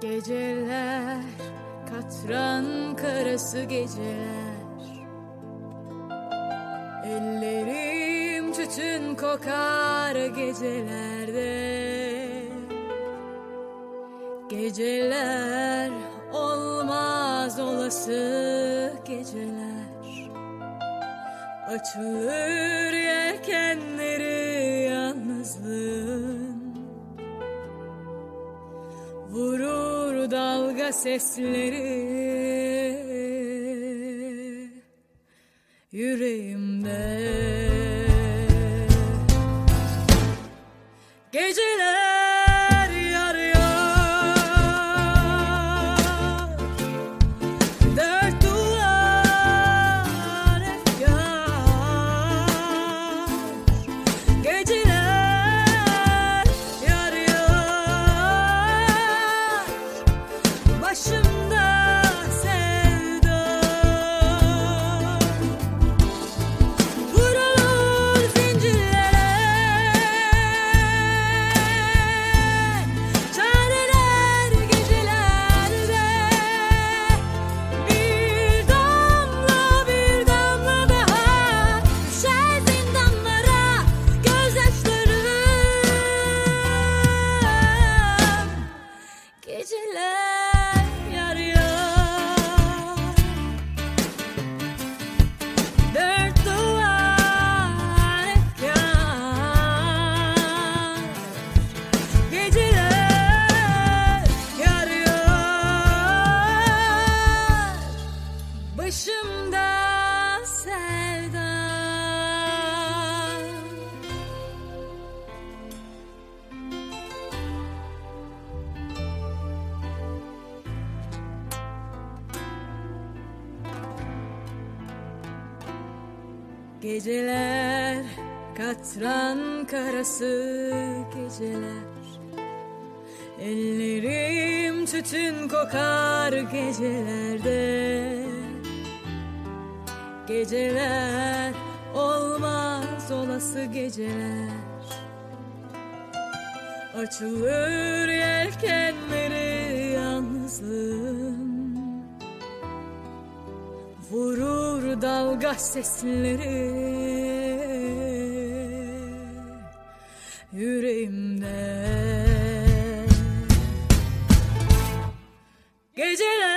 Geceler katran karası geceler. Ellerim tütün kokar gecelerde. Geceler olmaz olası geceler. Açılır yelkenleri yalnızlığın. Vurur dalga sesleri. Yüreğimde. Geceler Başımda Başımda sevda. Geceler katran karası geceler. Ellerim tütün kokar gecelerde Geceler olmaz olası geceler. Açılır yelkenleri yalnızlığın. Vurur dalga sesleri. Yüreğimde. Geceler